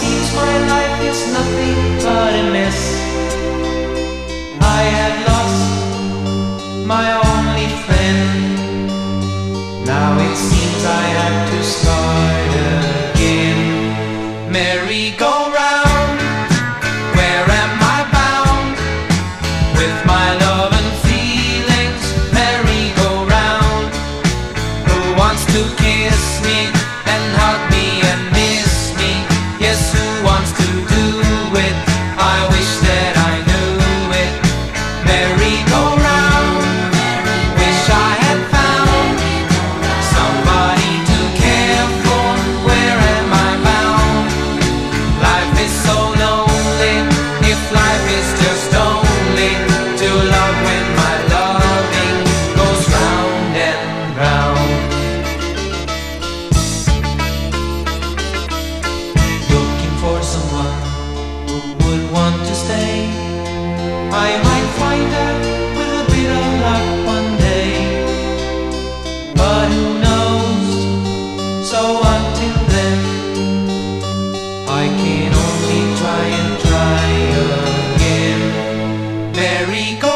seems my life is nothing but a mess. I had lost my only friend. Now it seems I have to start again. Merry-go-round, to kiss me and hug to love when my loving goes round and round. Looking for someone who would want to stay. I might find with a bit of luck one day. But who knows? So until then, I can only try and try again. Merry go